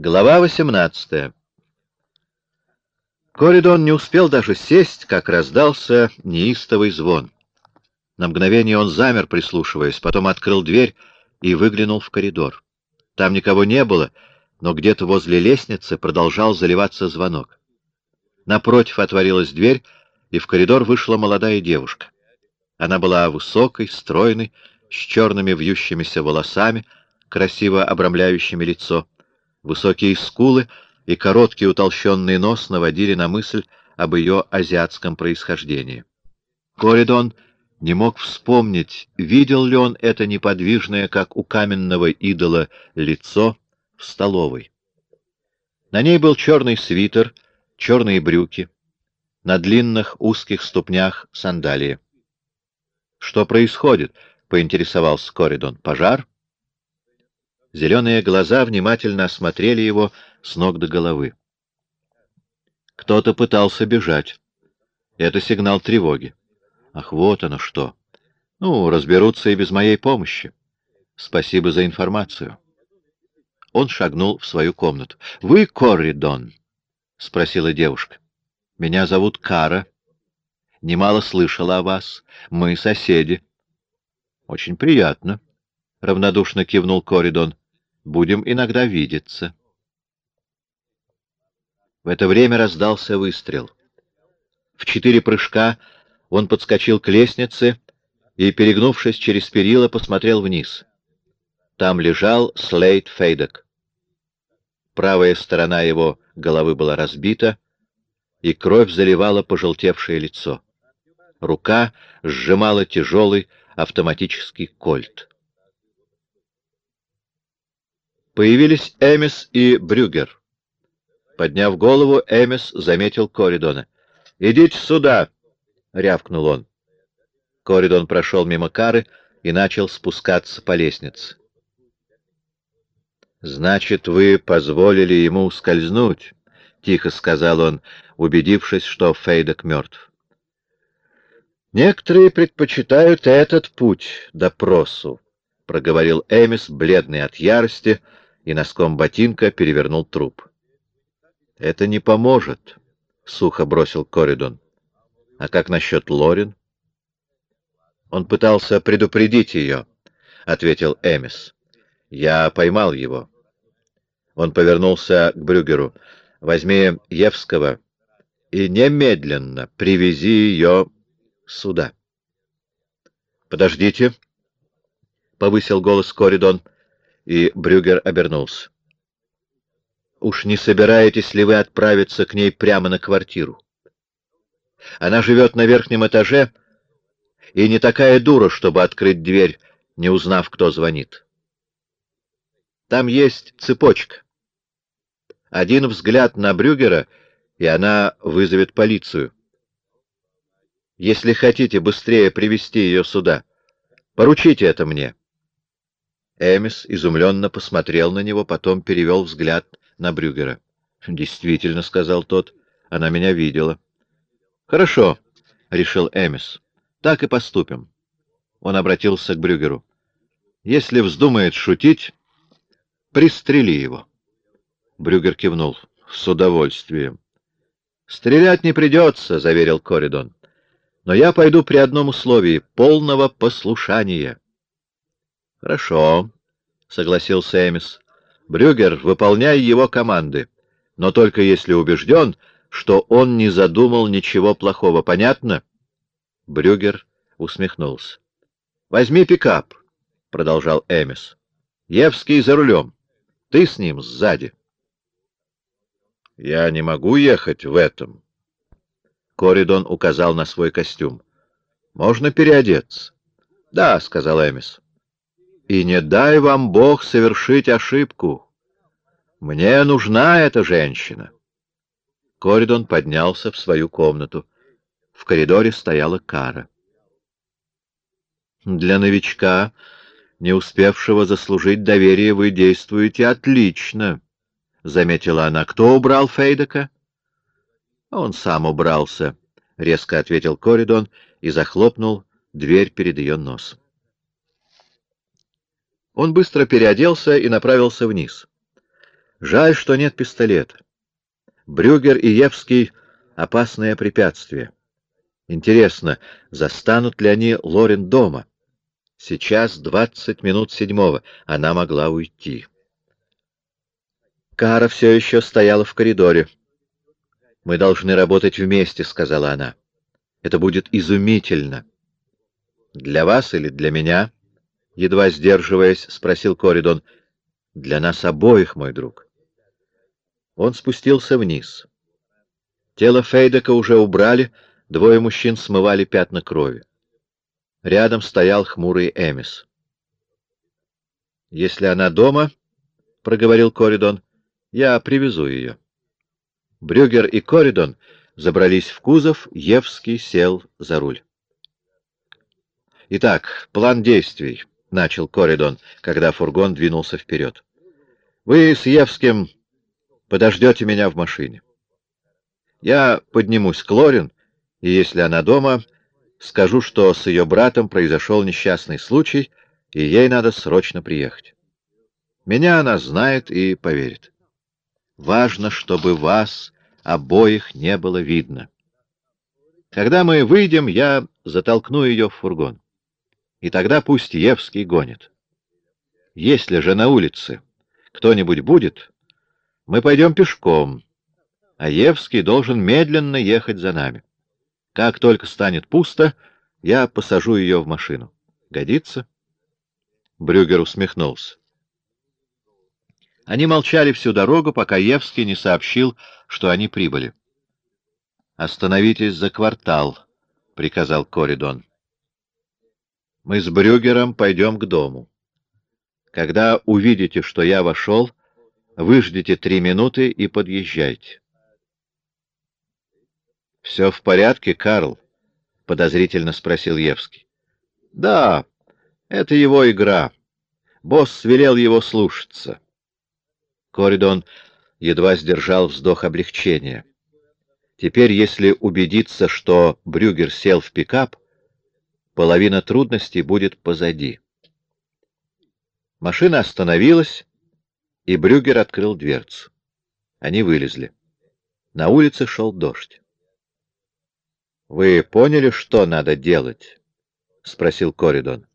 Глава 18. Коридон не успел даже сесть, как раздался неистовый звон. На мгновение он замер, прислушиваясь, потом открыл дверь и выглянул в коридор. Там никого не было, но где-то возле лестницы продолжал заливаться звонок. Напротив отворилась дверь, и в коридор вышла молодая девушка. Она была высокой, стройной, с черными вьющимися волосами, красиво обрамляющими лицо. Высокие скулы и короткий утолщенный нос наводили на мысль об ее азиатском происхождении. Коридон не мог вспомнить, видел ли он это неподвижное, как у каменного идола, лицо в столовой. На ней был черный свитер, черные брюки, на длинных узких ступнях сандалии. — Что происходит? — поинтересовался Коридон. — Пожар? Зеленые глаза внимательно осмотрели его с ног до головы. Кто-то пытался бежать. Это сигнал тревоги. Ах, вот оно что. Ну, разберутся и без моей помощи. Спасибо за информацию. Он шагнул в свою комнату. — Вы Корридон? — спросила девушка. — Меня зовут Кара. Немало слышала о вас. Мы соседи. — Очень приятно, — равнодушно кивнул Коридон. — Будем иногда видеться. В это время раздался выстрел. В четыре прыжка он подскочил к лестнице и, перегнувшись через перила, посмотрел вниз. Там лежал Слейд Фейдек. Правая сторона его головы была разбита, и кровь заливала пожелтевшее лицо. Рука сжимала тяжелый автоматический кольт. Появились Эмис и Брюгер. Подняв голову, Эмис заметил Коридона. «Идите сюда!» — рявкнул он. Коридон прошел мимо Кары и начал спускаться по лестнице. «Значит, вы позволили ему ускользнуть?» — тихо сказал он, убедившись, что Фейдок мертв. «Некоторые предпочитают этот путь допросу», — проговорил Эмис, бледный от ярости, и носком ботинка перевернул труп. «Это не поможет», — сухо бросил Коридон. «А как насчет Лорин?» «Он пытался предупредить ее», — ответил Эмис. «Я поймал его». Он повернулся к Брюгеру. «Возьми Евского и немедленно привези ее сюда». «Подождите», — повысил голос Коридон, и Брюгер обернулся. «Уж не собираетесь ли вы отправиться к ней прямо на квартиру? Она живет на верхнем этаже и не такая дура, чтобы открыть дверь, не узнав, кто звонит. Там есть цепочка. Один взгляд на Брюгера, и она вызовет полицию. Если хотите быстрее привести ее сюда, поручите это мне. Эмис изумленно посмотрел на него, потом перевел взгляд на Брюгера. — Действительно, — сказал тот, — она меня видела. — Хорошо, — решил Эмис. — Так и поступим. Он обратился к Брюгеру. — Если вздумает шутить, пристрели его. Брюгер кивнул. — С удовольствием. — Стрелять не придется, — заверил Коридон. — Но я пойду при одном условии — полного послушания. — Хорошо, — согласился Эмис. — Брюгер, выполняй его команды, но только если убежден, что он не задумал ничего плохого. Понятно? Брюгер усмехнулся. — Возьми пикап, — продолжал Эмис. — Евский за рулем. Ты с ним сзади. — Я не могу ехать в этом. Коридон указал на свой костюм. — Можно переодеться. — Да, — сказал Эмис. И не дай вам Бог совершить ошибку. Мне нужна эта женщина. Коридон поднялся в свою комнату. В коридоре стояла Кара. Для новичка, не успевшего заслужить доверие, вы действуете отлично, — заметила она. — Кто убрал Фейдека? — Он сам убрался, — резко ответил Коридон и захлопнул дверь перед ее носом. Он быстро переоделся и направился вниз. Жаль, что нет пистолета. Брюгер и Евский — опасное препятствие. Интересно, застанут ли они Лорен дома? Сейчас двадцать минут седьмого. Она могла уйти. Кара все еще стояла в коридоре. «Мы должны работать вместе», — сказала она. «Это будет изумительно». «Для вас или для меня?» — едва сдерживаясь, спросил Коридон. «Для нас обоих, мой друг». Он спустился вниз. Тело Фейдека уже убрали, двое мужчин смывали пятна крови. Рядом стоял хмурый Эмис. «Если она дома, — проговорил Коридон, — я привезу ее». Брюгер и Коридон забрались в кузов, Евский сел за руль. «Итак, план действий», — начал Коридон, когда фургон двинулся вперед. «Вы с Евским подождете меня в машине. Я поднимусь к Лорин, и если она дома, скажу, что с ее братом произошел несчастный случай, и ей надо срочно приехать. Меня она знает и поверит. Важно, чтобы вас обоих не было видно. Когда мы выйдем, я затолкну ее в фургон. И тогда пусть Евский гонит. Если же на улице кто-нибудь будет, мы пойдем пешком, а Евский должен медленно ехать за нами. Как только станет пусто, я посажу ее в машину. Годится? Брюгер усмехнулся. Они молчали всю дорогу, пока Евский не сообщил, что они прибыли. «Остановитесь за квартал», — приказал Коридон. «Мы с Брюгером пойдем к дому. Когда увидите, что я вошел, Выждите три минуты и подъезжайте. — Все в порядке, Карл? — подозрительно спросил Евский. — Да, это его игра. Босс велел его слушаться. Коридон едва сдержал вздох облегчения. Теперь, если убедиться, что Брюгер сел в пикап, половина трудностей будет позади. Машина остановилась, и Брюгер открыл дверцу. Они вылезли. На улице шел дождь. — Вы поняли, что надо делать? — спросил Коридон.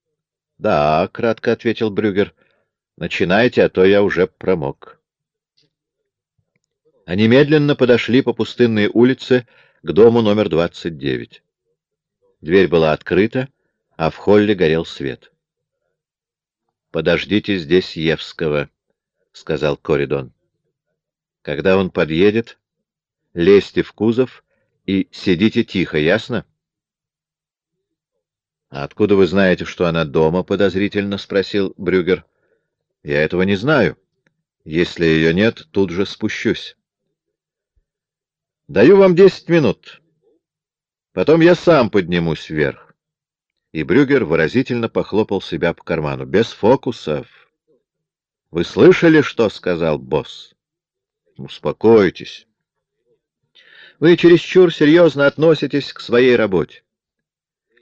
— Да, — кратко ответил Брюгер. — Начинайте, а то я уже промок. Они медленно подошли по пустынной улице к дому номер 29. Дверь была открыта, а в холле горел свет. «Подождите здесь Евского», — сказал Коридон. «Когда он подъедет, лезьте в кузов и сидите тихо, ясно?» «А откуда вы знаете, что она дома?» — подозрительно спросил Брюгер. «Я этого не знаю. Если ее нет, тут же спущусь». «Даю вам десять минут. Потом я сам поднимусь вверх». И Брюгер выразительно похлопал себя по карману. «Без фокусов». Вы слышали, что сказал босс? Успокойтесь. Вы чересчур серьезно относитесь к своей работе.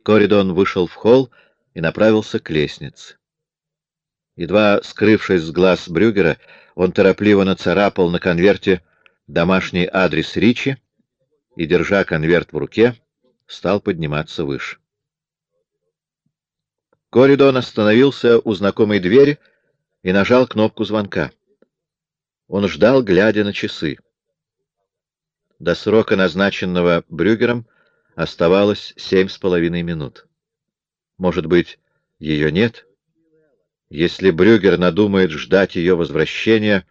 Коридон вышел в холл и направился к лестнице. Едва скрывшись с глаз Брюгера, он торопливо нацарапал на конверте домашний адрес Ричи и, держа конверт в руке, стал подниматься выше. Коридон остановился у знакомой двери и нажал кнопку звонка. Он ждал, глядя на часы. До срока, назначенного Брюгером, оставалось семь с половиной минут. Может быть, ее нет? Если Брюгер надумает ждать ее возвращения...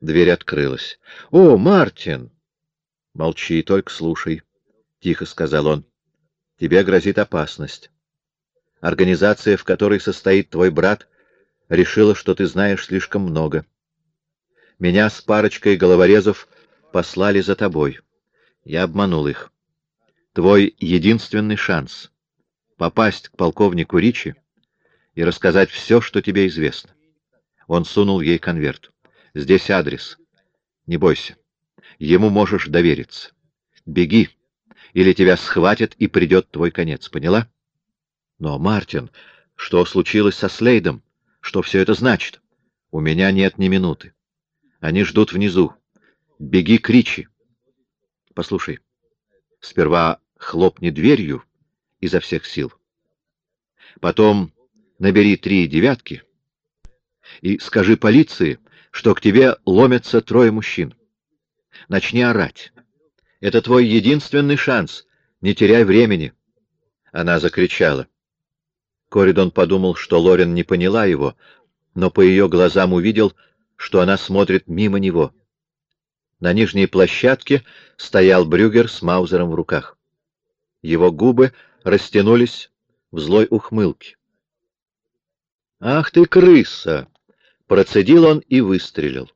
Дверь открылась. — О, Мартин! — Молчи, только слушай, — тихо сказал он. — Тебе грозит опасность. Организация, в которой состоит твой брат, решила, что ты знаешь слишком много. Меня с парочкой головорезов послали за тобой. Я обманул их. Твой единственный шанс — попасть к полковнику Ричи и рассказать все, что тебе известно. Он сунул ей конверт. Здесь адрес. Не бойся. Ему можешь довериться. Беги, или тебя схватят и придет твой конец. Поняла? Но, Мартин, что случилось со Слейдом? Что все это значит? У меня нет ни минуты. Они ждут внизу. Беги к Ричи. Послушай, сперва хлопни дверью изо всех сил. Потом набери три девятки и скажи полиции, что к тебе ломятся трое мужчин. Начни орать. Это твой единственный шанс. Не теряй времени. Она закричала. Коридон подумал, что Лорен не поняла его, но по ее глазам увидел, что она смотрит мимо него. На нижней площадке стоял Брюгер с Маузером в руках. Его губы растянулись в злой ухмылке. «Ах ты, крыса!» — процедил он и выстрелил.